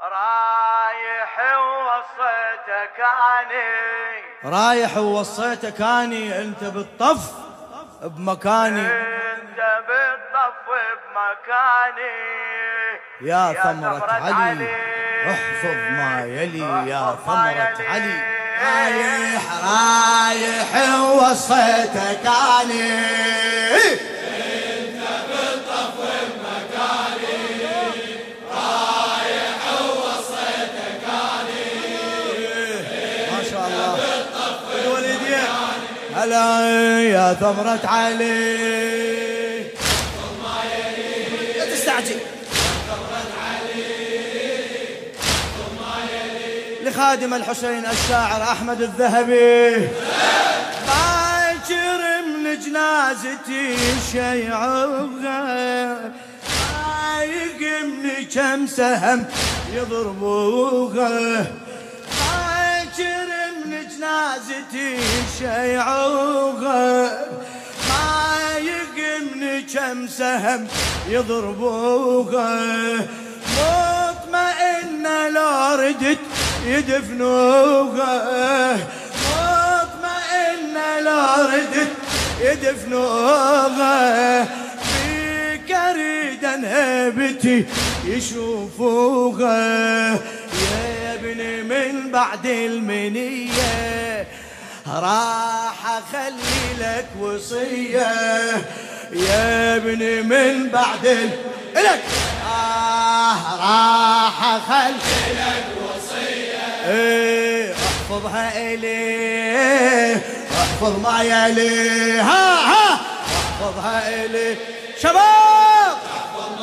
رايح ووصيتك أني. رايح ووصيتك أني. أنت بالطف بمكاني. أنت بالطف بمكاني. يا ثمرة علي. احفظ ما يلي يا ثمرة علي. رايح رايح ووصيتك أني. يا ثمرة علي. لا تستعجل. لخادم الحسين الشاعر أحمد الذهبي. باكر من جنازتي شيعوها ما يقمني كم سهم يضربوها باكر من جنازتي شيعوها ما يقمني كم سهم يضربوها مطمئنة لو ردت يدفنوها مطمئنة لو ردت يدفنوها في كريدا هيبتي يشوفوها ابني من بعد المنية. راح أخلي لك وصية. يا ابني من بعد. لك آه راح أخلي لك وصية. إيه احفظها الي أحفظ ما يلي. ها ها. احفظها الي شباب! احفظ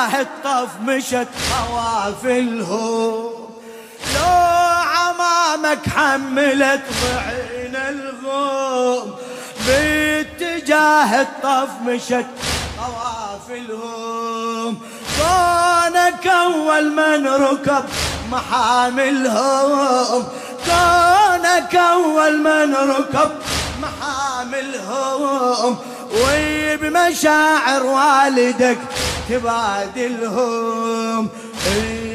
باتجاه الطف مشت خوافلهم لو عمامك حملت بعين الغوم باتجاه الطف مشت خوافلهم. كونك أول من ركب محاملهم. كونك أول من ركب محاملهم. وبمشاعر والدك تبادلهم.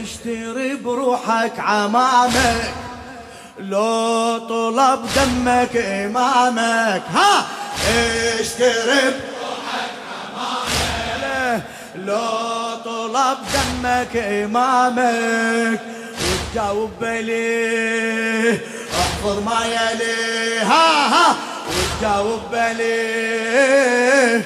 اشتري بروحك عمامك لو طلب دمك إمامك. ها! اشتري بروحك عمامك. لو طلب دمك إمامك وتجاوب بليه احفظ ما يلي. ها ها! وتجاوب بليه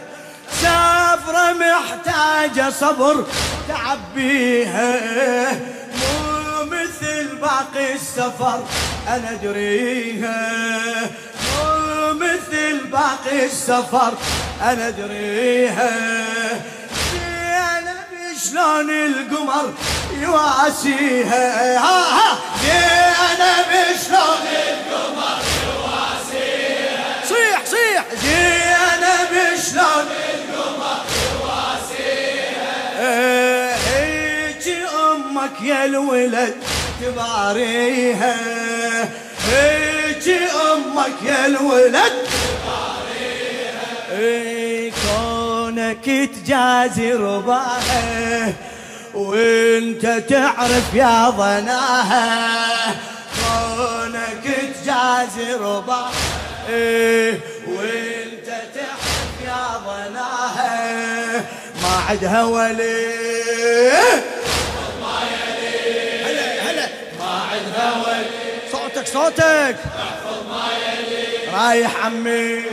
سافرة محتاجة صبر تعبيها مو مثل باقي السفر. أنا أدريها مو مثل باقي السفر. أنا أدريها أنا شلون القمر يواسيها. ها ها أنا بشلون القمر يواسيها. صيح صيح. زينب شلون يا الولد تباريها. هيجي أمك يا الولد إيه كونك تجازي رباها وانت تعرف يا ظناها كونك تجازي ربا إيه وانت تعرف يا ظناها ما عدها ولي صوتك. صوتك رايح عمي.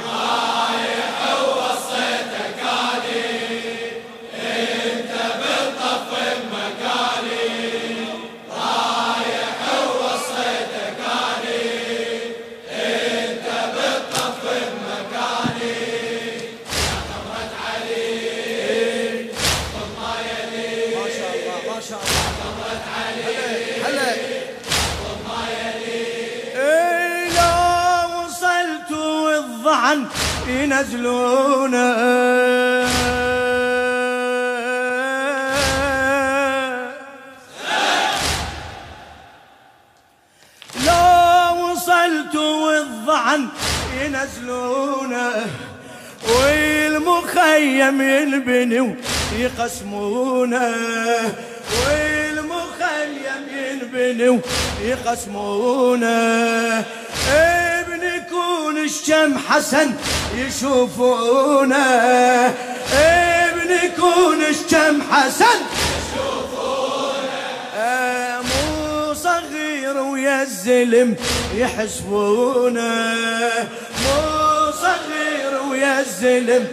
ينزلونه لو وصلت والظعن ينزلونه والمخيم ينبني ويقسمونه والمخيم ينبني ويقسمونه يكون الشم حسن يشوفونه؟ ابن يكون الشم حسن آه، مو صغير ويا الزلم يحسبونه. مو صغير ويا الزلم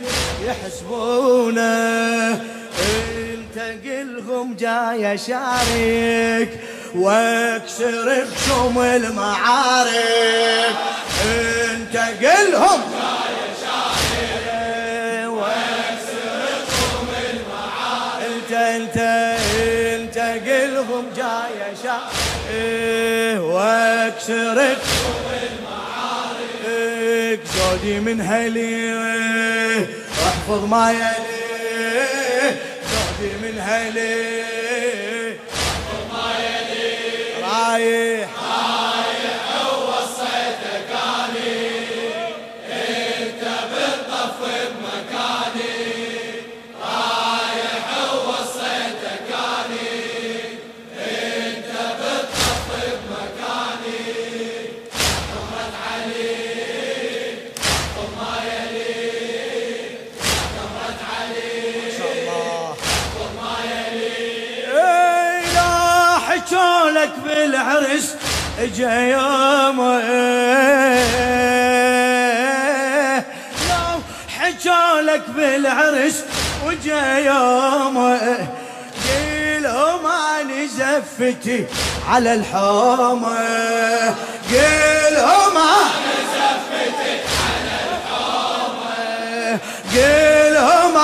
يحسبونه. انت قلهم جاي أشارك واكسر خشوم المعارك. قلهم إنت إنت إنت قلهم جاي شا إيه واكسرك. إيه زودي من هلي احفظ ما يلي. زودي من هلي احفظ ما يلي. رايح. حجولك بالعرس اجا يوم إيه لو حجولك بالعرس وجا يوم إيه قيلهم اني زفتي على الحومه قيلهم اني زفتي على الحومه قيلهم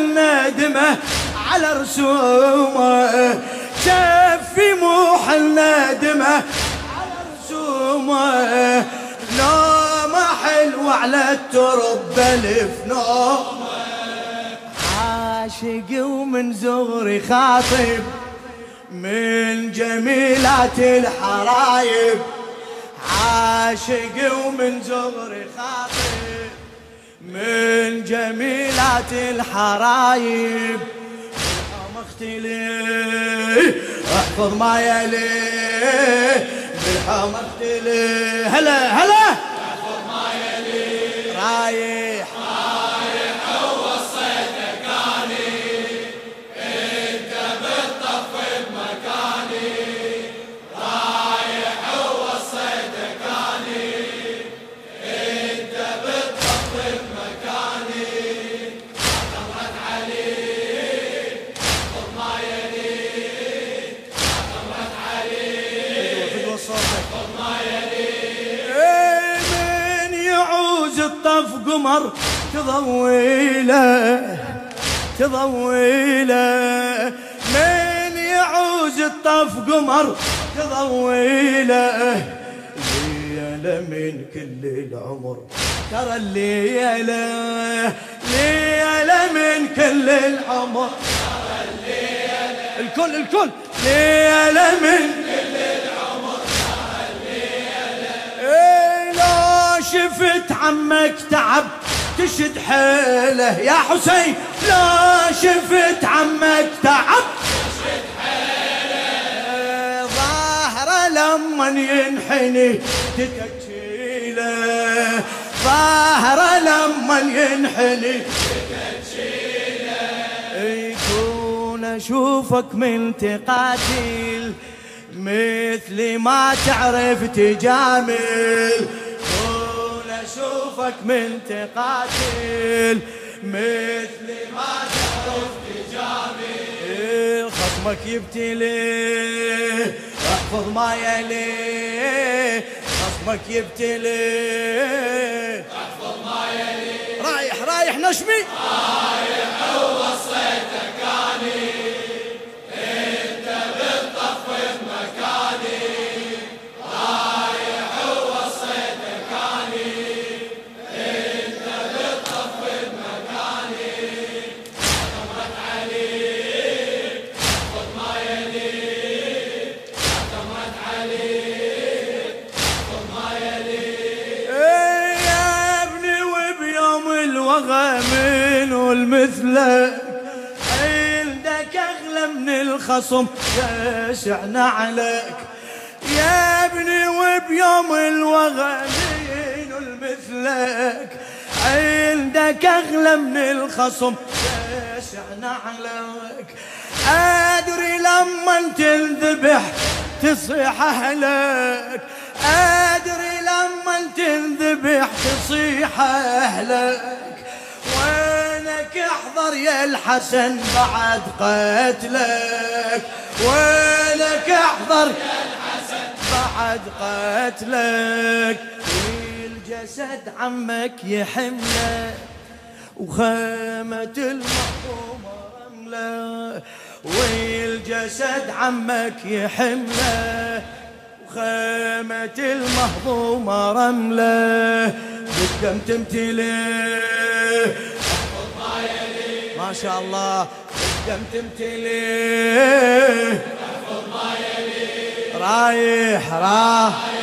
الندمة على رسومه. جفي موح الندمة على رسومه. نومه حلوة على الترب بلف نومه. عاشق ومن زغري خاطب من جميلات الحرايب. عاشق ومن زغري خاطب. من جميلات الحرايب. مختلي أحفظ ما يلي. بالحوم اختلي هلا هلا. الطف قمر تضويله تضويله. من يعوز الطف قمر تضويله. ليلة من كل العمر ترى الليلة ليلة من كل العمر. الكل الكل. ليلة من إيه لو شفت عمك تعب تشد حيله يا حسين. لا شفت عمك تعب. ظاهره لما ينحني تتكيله ظاهره لما ينحني يكون أشوفك من تقاتل مثل ما تعرف تجامل. أشوفك من تقاتل مثل ما تعرف تجامل خصمك يبتلي احفظ ما يلي. خصمك يبتلي احفظ ما يلي. رايح رايح نشمي؟ رايح ووصيتك اني مثلك عندك أغلى من الخصم يسعنا عليك. يا ابني وبيوم الوغنين مثلك عندك أغلى من الخصم يسعنا عليك. أدري لما تنذبح تصيح أهلك. أدري لما تنذبح تصيح وينك احضر يا الحسن بعد قتلك. وينك أحضر يا الحسن بعد قتلك. الجسد عمك يحمله وخيمة المحكومة رملة. والجسد عمك يحمله وخيمة المهضومة رملة. بالدم تمتلي ما شاء الله. الدم تمتلي. رايح رايح.